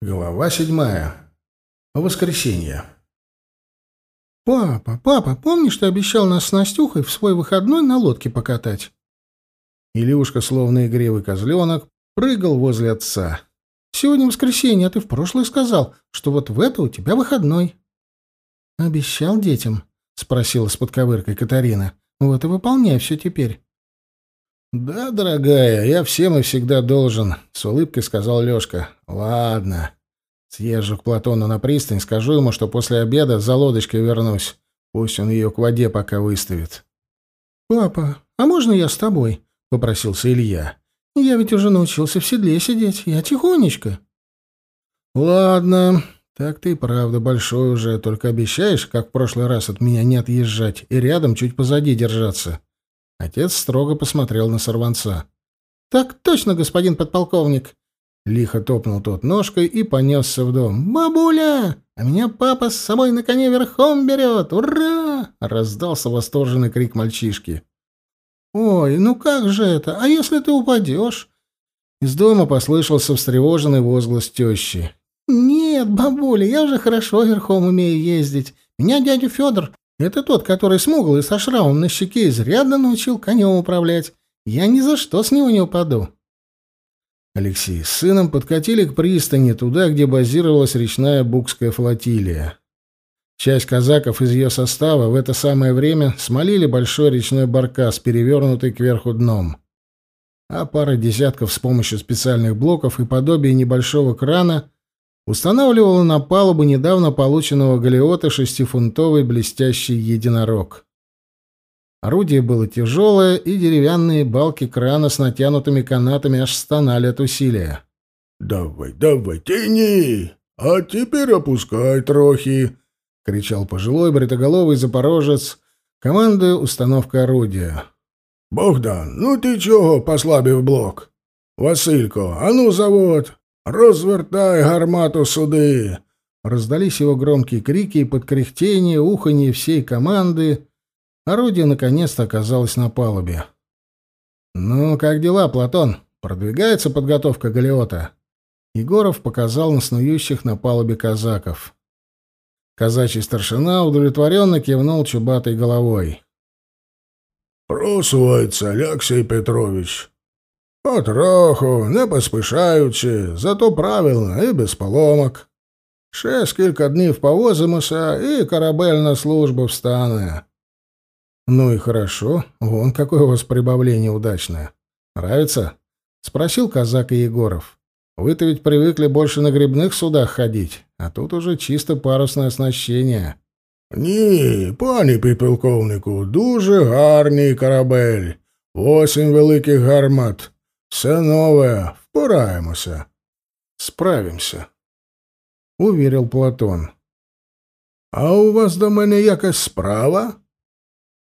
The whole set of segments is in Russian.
Глава седьмая. Воскресенье. «Папа, папа, помнишь, ты обещал нас с Настюхой в свой выходной на лодке покатать?» Илюшка, словно игривый козленок, прыгал возле отца. «Сегодня воскресенье, а ты в прошлое сказал, что вот в это у тебя выходной». «Обещал детям?» — спросила с подковыркой Катарина. «Вот и выполняй все теперь». «Да, дорогая, я всем и всегда должен», — с улыбкой сказал Лёшка. «Ладно. Съезжу к Платону на пристань, скажу ему, что после обеда за лодочкой вернусь. Пусть он её к воде пока выставит». «Папа, а можно я с тобой?» — попросился Илья. «Я ведь уже научился в седле сидеть. Я тихонечко». «Ладно. Так ты правда большой уже. Только обещаешь, как в прошлый раз, от меня не отъезжать и рядом чуть позади держаться». Отец строго посмотрел на сорванца. «Так точно, господин подполковник!» Лихо топнул тот ножкой и понесся в дом. «Бабуля! А меня папа с собой на коне верхом берет! Ура!» Раздался восторженный крик мальчишки. «Ой, ну как же это? А если ты упадешь?» Из дома послышался встревоженный возглас тещи. «Нет, бабуля, я уже хорошо верхом умею ездить. Меня дядя Федор это тот, который смуглый со шрамом на щеке изрядно научил конем управлять. Я ни за что с него не упаду. Алексей с сыном подкатили к пристани, туда, где базировалась речная Букская флотилия. Часть казаков из ее состава в это самое время смолили большой речной баркас, перевернутый кверху дном. А пара десятков с помощью специальных блоков и подобия небольшого крана устанавливала на палубу недавно полученного галеота шестифунтовый блестящий единорог. Орудие было тяжелое, и деревянные балки крана с натянутыми канатами аж стонали от усилия. «Давай, давай, тяни! А теперь опускай трохи!» — кричал пожилой бритоголовый запорожец, командуя установкой орудия. «Богдан, ну ты чего послабив блок? Василько, а ну завод! «Развертай гармату суды!» Раздались его громкие крики и подкряхтение, уханье всей команды. Орудие наконец-то оказалось на палубе. «Ну, как дела, Платон? Продвигается подготовка галеота?» Егоров показал на снующих на палубе казаков. Казачий старшина удовлетворенно кивнул чубатой головой. «Просувається, Алексей Петрович. Потроху, не поспішаючи, зато правильно і без поломок. Ще скільки днів повозимося, і корабель на службу встане. Ну и хорошо. Вон какое у вас прибавление удачное. Нравится? Спросил казак Егоров. Вы-то ведь привыкли больше на грибных судах ходить, а тут уже чисто парусное оснащение. Ні, пані підполковнику, дуже гарний корабель. Восемь великих гармат. Все нове, впораємося. Справимся, увірив Платон. А у вас до мене якась справа?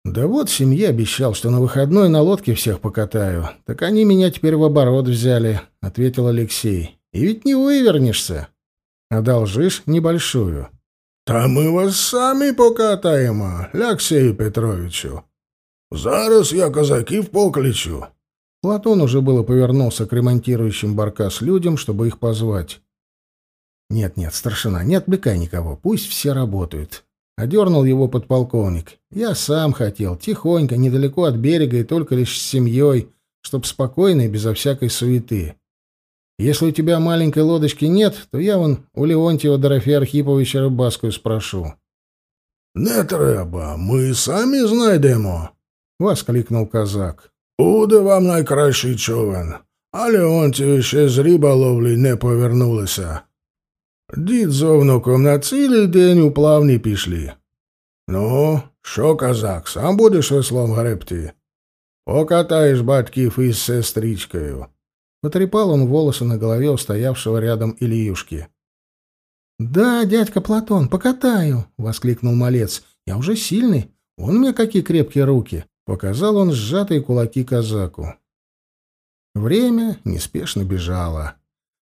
Да вот семье обещал, что на выходной на лодке всех покатаю. Так они меня теперь в оборот взяли, ответил Алексей. И ведь не вывернешься. Одолжишь небольшую. Та ми вас самі покатаємо, Алексею Петровичу. Зараз я козаків покличу. Платон уже было повернулся к ремонтирующим баркас людям, чтобы их позвать. «Нет-нет, старшина, не отвлекай никого, пусть все работают». Одернул его подполковник. «Я сам хотел, тихонько, недалеко от берега и только лишь с семьей, чтоб спокойно и безо всякой суеты. Если у тебя маленькой лодочки нет, то я вон у Леонтьева Дорофея Архиповича Рыбаскую спрошу». «Не треба, ми самі знайдемо», — воскликнул казак. Буде вам найкращий човен, а Леонтію ще з риболовлі не повернулися. Дід з овнуком на цілий день у плавні пішли. Ну, що, казак, сам будеш веслом гребти? Покатаєш батьків із сестричкою. Потрепал он волосы на голове у стоявшего рядом Ильюшки. «Да, дядька Платон, покатаю!» — воскликнул малец. «Я уже сильный. Вон у меня какие крепкие руки!» Показал он сжатые кулаки казаку. Время неспешно бежало.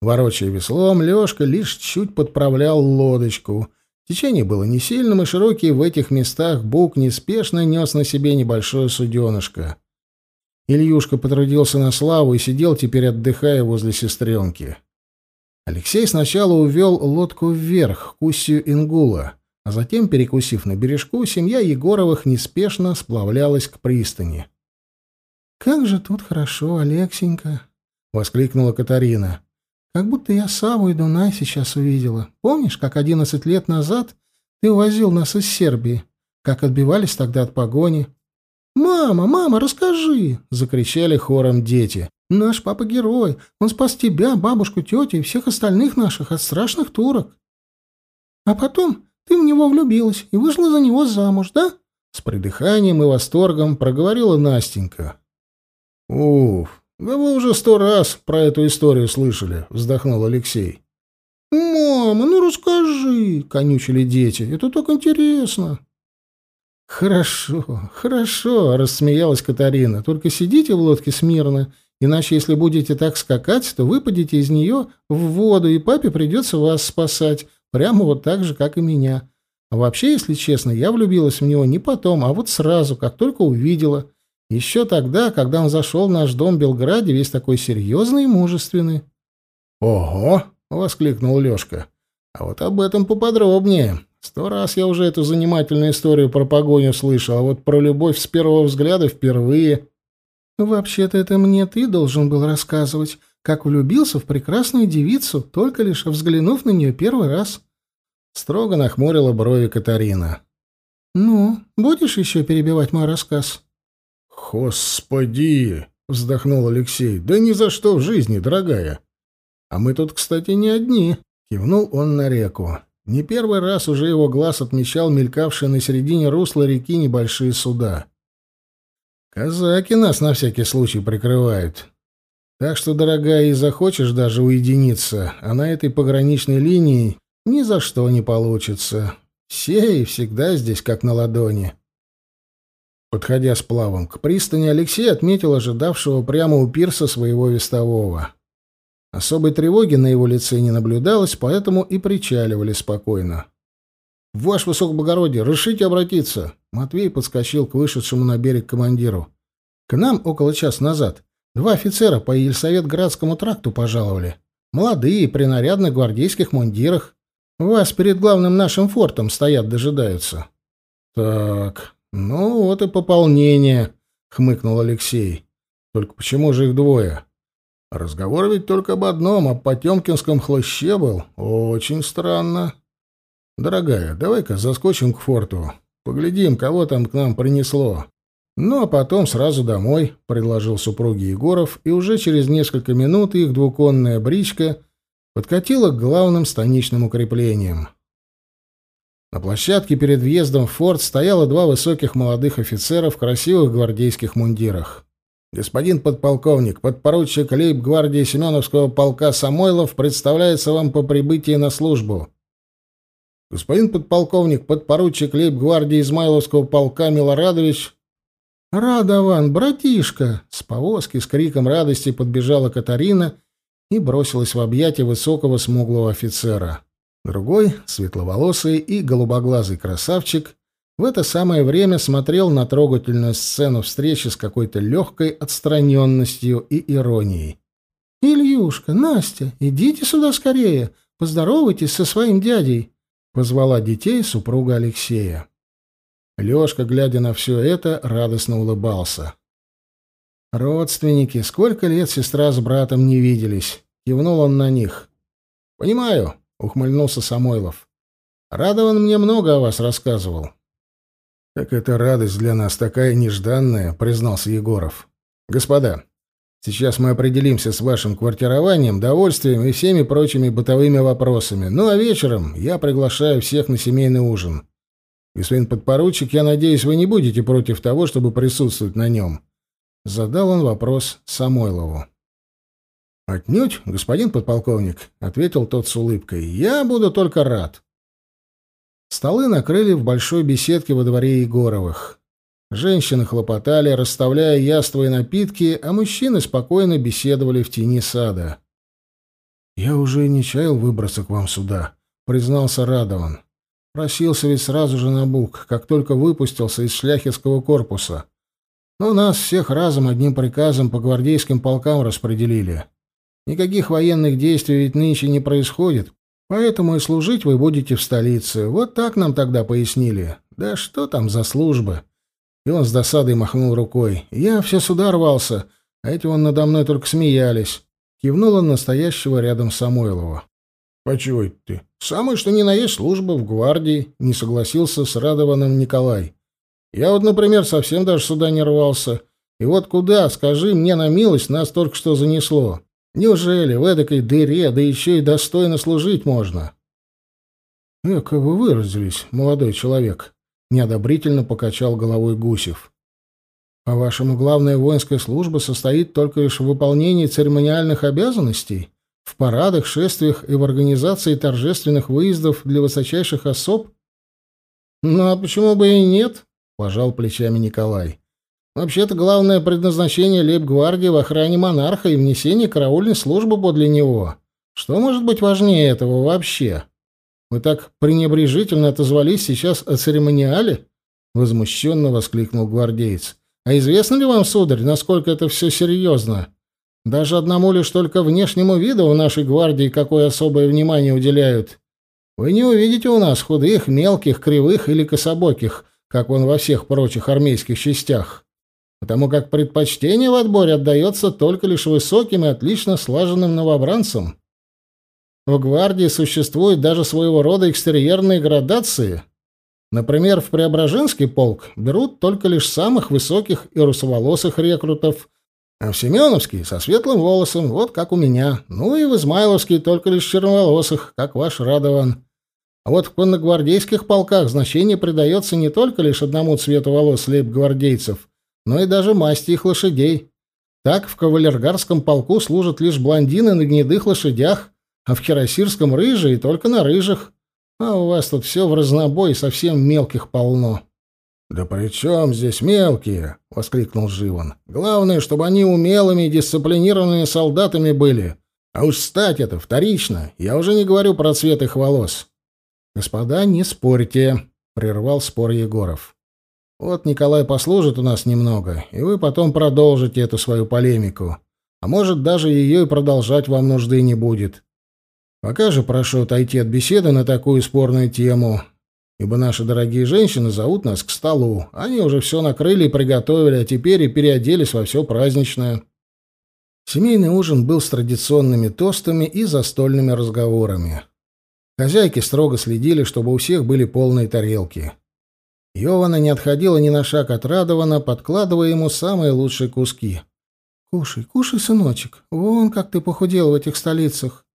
Ворочая веслом, Лёшка лишь чуть подправлял лодочку. Течение было не сильным, и широкий в этих местах бук неспешно нес на себе небольшое суденышко. Ильюшка потрудился на славу и сидел теперь, отдыхая возле сестренки. Алексей сначала увел лодку вверх, к устью Ингула, а затем, перекусив на бережку, семья Егоровых неспешно сплавлялась к пристани. «Как же тут хорошо, Алексенька!» — воскликнула Катарина. «Как будто я Саву и Дунай сейчас увидела. Помнишь, как одиннадцать лет назад ты увозил нас из Сербии? Как отбивались тогда от погони?» «Мама, мама, расскажи!» — закричали хором дети. «Наш папа герой. Он спас тебя, бабушку, тетю и всех остальных наших от страшных турок. А потом ты в него влюбилась и вышла за него замуж, да?» С придыханием и восторгом проговорила Настенька. «Уф, да вы уже сто раз про эту историю слышали», — вздохнул Алексей. «Мама, ну расскажи!» — конючили дети. «Это так интересно!» «Хорошо, хорошо», — рассмеялась Катарина. «Только сидите в лодке смирно, иначе, если будете так скакать, то выпадете из нее в воду, и папе придется вас спасать, прямо вот так же, как и меня. А вообще, если честно, я влюбилась в него не потом, а вот сразу, как только увидела. Еще тогда, когда он зашел в наш дом в Белграде, весь такой серьезный и мужественный». «Ого!» — воскликнул Лешка. «А вот об этом поподробнее». Сто раз я уже эту занимательную историю про погоню слышал, а вот про любовь с первого взгляда впервые. Вообще-то это мне ты должен был рассказывать, как влюбился в прекрасную девицу, только лишь взглянув на нее первый раз. Строго нахмурила брови Катарина. Ну, будешь еще перебивать мой рассказ? Господи, вздохнул Алексей. Да ни за что в жизни, дорогая. А мы тут, кстати, не одни. Кивнул он на реку. Не первый раз уже его глаз отмечал мелькавшие на середине русла реки небольшие суда. Казаки нас на всякий случай прикрывают. Так что, дорогая, и захочешь даже уединиться, а на этой пограничной линии ни за что не получится. Все и всегда здесь как на ладони. Подходя с плавом к пристани, Алексей отметил ожидавшего прямо у пирса своего вестового. Особой тревоги на его лице не наблюдалось, поэтому и причаливали спокойно. «Ваше высокоблагородие, решите обратиться!» Матвей подскочил к вышедшему на берег командиру. «К нам около часа назад два офицера по Ельсоветградскому тракту пожаловали. Молодые, при нарядных гвардейских мундирах. Вас перед главным нашим фортом стоят, дожидаются». «Так, ну вот и пополнение», — хмыкнул Алексей. «Только почему же их двое?» Разговор ведь только об одном, о Потемкинском хлыще был. Очень странно. Дорогая, давай-ка заскочим к форту. Поглядим, кого там к нам принесло. Ну, а потом сразу домой, — предложил супруги Егоров, и уже через несколько минут их двуконная бричка подкатила к главным станичным укреплениям. На площадке перед въездом в форт стояло два высоких молодых офицера в красивых гвардейских мундирах. Господин подполковник, подпоручик лейб-гвардии Семеновского полка Самойлов представляется вам по прибытии на службу. Господин подполковник, подпоручик лейб-гвардии Измайловского полка Милорадович... «Радован, братишка!» С повозки с криком радости подбежала Катарина и бросилась в объятия высокого смуглого офицера. Другой, светловолосый и голубоглазый красавчик, в это самое время смотрел на трогательную сцену встречи с какой-то легкой отстраненностью и иронией. «Ильюшка, Настя, идите сюда скорее, поздоровайтесь со своим дядей», — позвала детей супруга Алексея. Лёшка, глядя на все это, радостно улыбался. «Родственники, сколько лет сестра с братом не виделись?» — кивнул он на них. «Понимаю», — ухмыльнулся Самойлов. «Радован мне много о вас рассказывал. «Так это радость для нас такая нежданная», — признался Егоров. «Господа, сейчас мы определимся с вашим квартированием, довольствием и всеми прочими бытовыми вопросами. Ну а вечером я приглашаю всех на семейный ужин. Господин подпоручик, я надеюсь, вы не будете против того, чтобы присутствовать на нем?» Задал он вопрос Самойлову. «Отнюдь, господин подполковник», — ответил тот с улыбкой. «Я буду только рад». Столы накрыли в большой беседке во дворе Егоровых. Женщины хлопотали, расставляя яства и напитки, а мужчины спокойно беседовали в тени сада. «Я уже не чаял выбраться к вам сюда», — признался Радован. «Просился ведь сразу же на бук, как только выпустился из шляхетского корпуса. Но нас всех разом одним приказом по гвардейским полкам распределили. Никаких военных действий ведь нынче не происходит, поэтому и служить вы будете в столице. Вот так нам тогда пояснили. Да что там за служба? И он с досадой махнул рукой. Я все сюда рвался, а эти вон надо мной только смеялись. Кивнул он настоящего рядом Самойлова. «Почему это ты? Самое что ни на есть служба в гвардии», — не согласился с Радованом Николай. «Я вот, например, совсем даже сюда не рвался. И вот куда, скажи мне на милость, нас только что занесло. Неужели в эдакой дыре, да еще и достойно служить можно?» «Эко вы выразились, молодой человек», — неодобрительно покачал головой Гусев. «По-вашему, главная воинская служба состоит только лишь в выполнении церемониальных обязанностей?» В парадах, шествиях и в организации торжественных выездов для высочайших особ? Ну, а почему бы и нет? Пожал плечами Николай. Вообще-то главное предназначение лейб-гвардии в охране монарха и внесение караульной службы подле него. Что может быть важнее этого вообще? Вы так пренебрежительно отозвались сейчас о церемониале? Возмущенно воскликнул гвардеец. А известно ли вам, сударь, насколько это все серьезно? Даже одному лишь только внешнему виду в нашей гвардии какое особое внимание уделяют. Вы не увидите у нас худых, мелких, кривых или кособоких, как он во всех прочих армейских частях. Потому как предпочтение в отборе отдается только лишь высоким и отлично слаженным новобранцам. В гвардии существуют даже своего рода экстерьерные градации. Например, в Преображенский полк берут только лишь самых высоких и русоволосых рекрутов, а в Семеновский со светлым волосом, вот как у меня. Ну и в Измайловский только лишь черноволосых, как ваш Радован. А вот в конногвардейских полках значение придается не только лишь одному цвету волос лейб-гвардейцев, но и даже масти их лошадей. Так в кавалергарском полку служат лишь блондины на гнедых лошадях, а в кирасирском — рыжие только на рыжих. А у вас тут все в разнобой, совсем мелких полно. «Да при чем здесь мелкие?» — воскликнул Живан. «Главное, чтобы они умелыми и дисциплинированными солдатами были. А уж стать это вторично. Я уже не говорю про цвет их волос». «Господа, не спорьте», — прервал спор Егоров. «Вот Николай послужит у нас немного, и вы потом продолжите эту свою полемику. А может, даже ее и продолжать вам нужды не будет. Пока же прошу отойти от беседы на такую спорную тему ибо наши дорогие женщины зовут нас к столу. Они уже все накрыли и приготовили, а теперь и переоделись во все праздничное. Семейный ужин был с традиционными тостами и застольными разговорами. Хозяйки строго следили, чтобы у всех были полные тарелки. Йована не отходила ни на шаг от Радована, подкладывая ему самые лучшие куски. «Кушай, кушай, сыночек. Вон как ты похудел в этих столицах.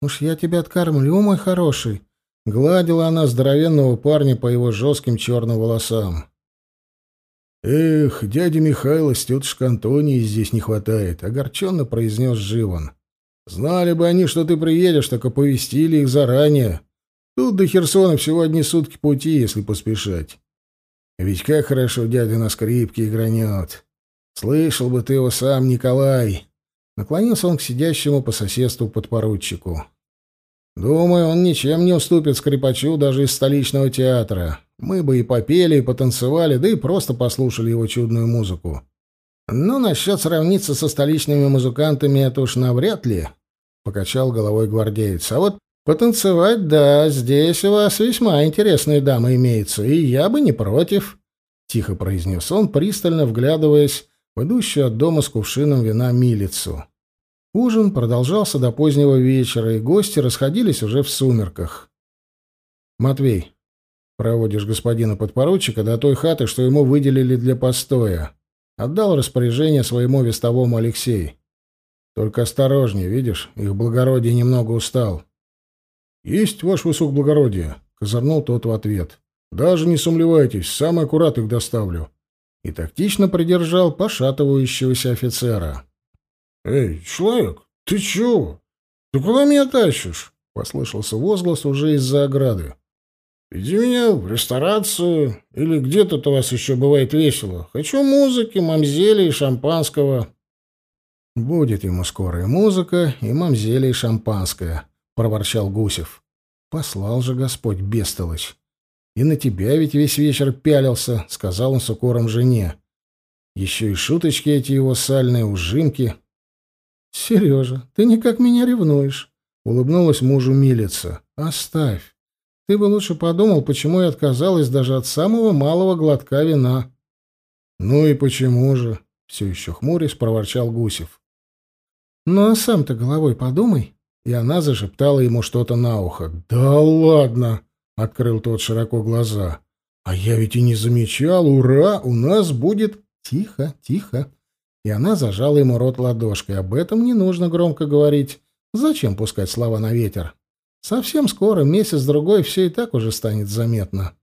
Уж я тебя откормлю, мой хороший. Гладила она здоровенного парня по его жестким черным волосам. «Эх, дядя Михайло с тетушкой Антонией здесь не хватает», — огорченно произнес Живан. «Знали бы они, что ты приедешь, так оповестили их заранее. Тут до Херсона всего одни сутки пути, если поспешать. Ведь как хорошо дядя на скрипке игранет. Слышал бы ты его сам, Николай». Наклонился он к сидящему по соседству подпоручику. Думаю, он ничем не уступит скрипачу даже из столичного театра. Мы бы и попели, и потанцевали, да и просто послушали его чудную музыку. Но насчет сравниться со столичными музыкантами это уж навряд ли, — покачал головой гвардеец. А вот потанцевать, да, здесь у вас весьма интересные дамы имеются, и я бы не против, — тихо произнес он, пристально вглядываясь в идущую от дома с кувшином вина милицу. Ужин продолжался до позднего вечера, и гости расходились уже в сумерках. «Матвей, проводишь господина подпоручика до той хаты, что ему выделили для постоя. Отдал распоряжение своему вестовому Алексею. Только осторожнее, видишь, их благородие немного устал». «Есть, ваше высокоблагородие», — козырнул тот в ответ. «Даже не сомневайтесь, самый аккурат их доставлю». И тактично придержал пошатывающегося офицера. «Эй, человек, ты чего? Ты куда меня тащишь?» — послышался возглас уже из-за ограды. «Иди меня в ресторацию, или где тут у вас еще бывает весело. Хочу музыки, мамзели и шампанского». «Будет ему скоро и музыка, и мамзели, и шампанское», — проворчал Гусев. «Послал же Господь, бестолочь. И на тебя ведь весь вечер пялился», — сказал он с укором жене. «Еще и шуточки эти его сальные, ужимки. Сережа, ты никак меня ревнуешь, улыбнулась мужу милица. Оставь. Ты бы лучше подумал, почему я отказалась даже от самого малого глотка вина. Ну и почему же? Все еще хмурясь, проворчал Гусев. Ну а сам-то головой подумай. И она зашептала ему что-то на ухо. Да ладно, открыл тот широко глаза. А я ведь и не замечал. Ура, у нас будет тихо, тихо. И она зажала ему рот ладошкой. Об этом не нужно громко говорить. Зачем пускать слова на ветер? Совсем скоро, месяц-другой, все и так уже станет заметно.